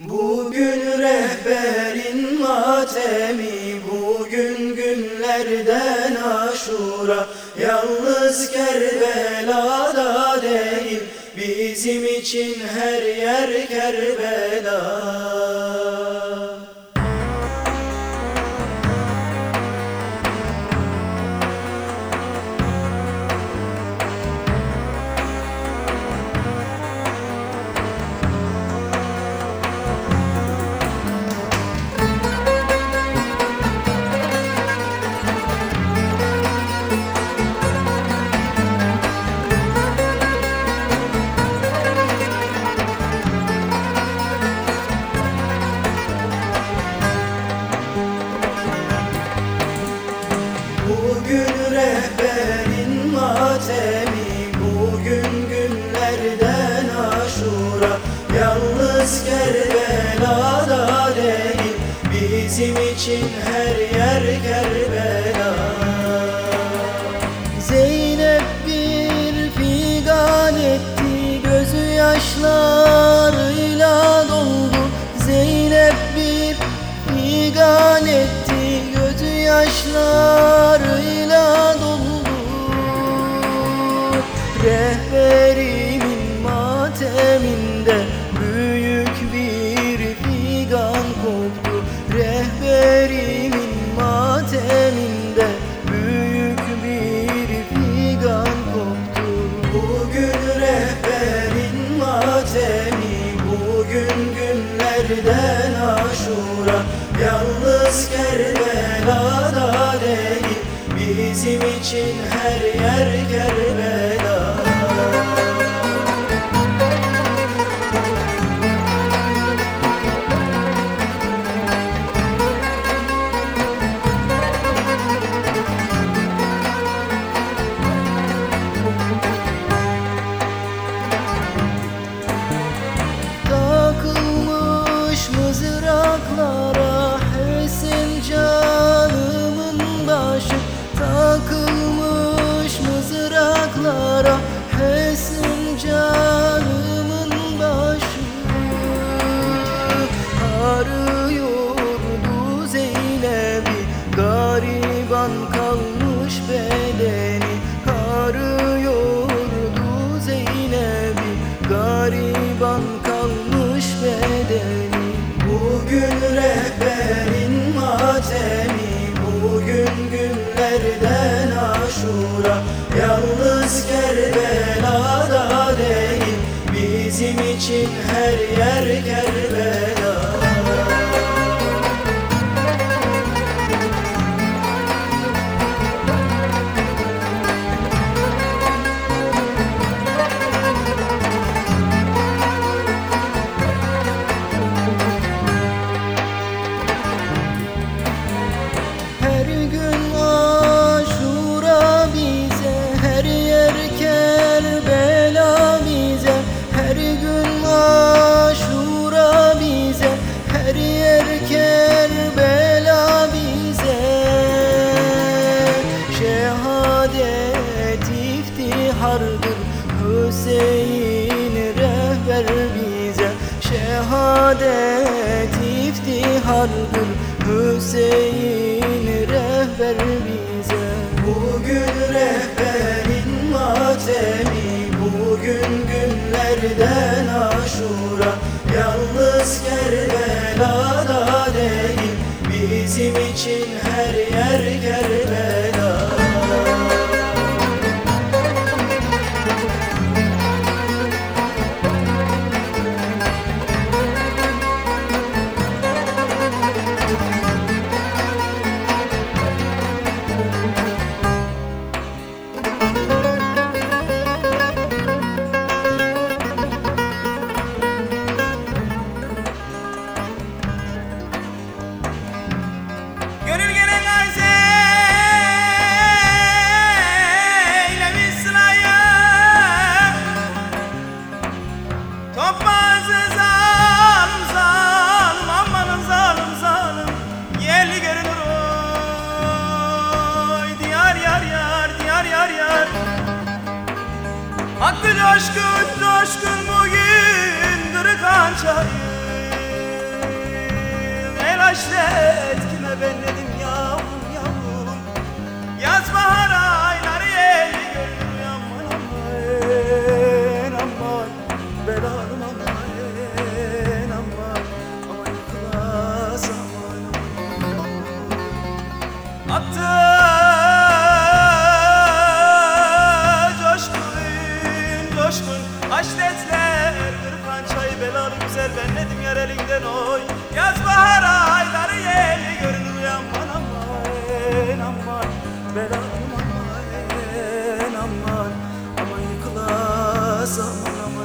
Bugün rehberin matemi Bugün günlerden aşura. Yalnız Kerbela'da değil Bizim için her yer Kerbela Yalnız Kerbela'da değil Bizim için her yer Kerbela. Zeynep bir figan etti Gözü yaşlarıyla doldu. Zeynep bir figan etti Gözü yaşlarıyla günlerden aşura Yalnız Kerbela'da değil Bizim için her yer Kerbela başı Takılmış mızraklara Hesin Bizim için her yer Kerbela Kerbela bize. Şehadet iftihardır Hüseyin rehber bize. Şehadet iftihardır Hüseyin rehber bize. Bugün rehberin matemi Bugün günlerden aşura Topazı zalim zalim amanın zalim zalim. Yerli görünür oy Diyar yar yar diyar yar yar. Hakkı coşkun coşkun bugün kırık hançayı haşret kime ben dedim Attı coşkun coşkun. Haşretler kırkan çay belalı güzel. Ben Yaz bahar ayları yeli görünür aman aman. Aman Belalım aman. Aman aman yıkılas aman aman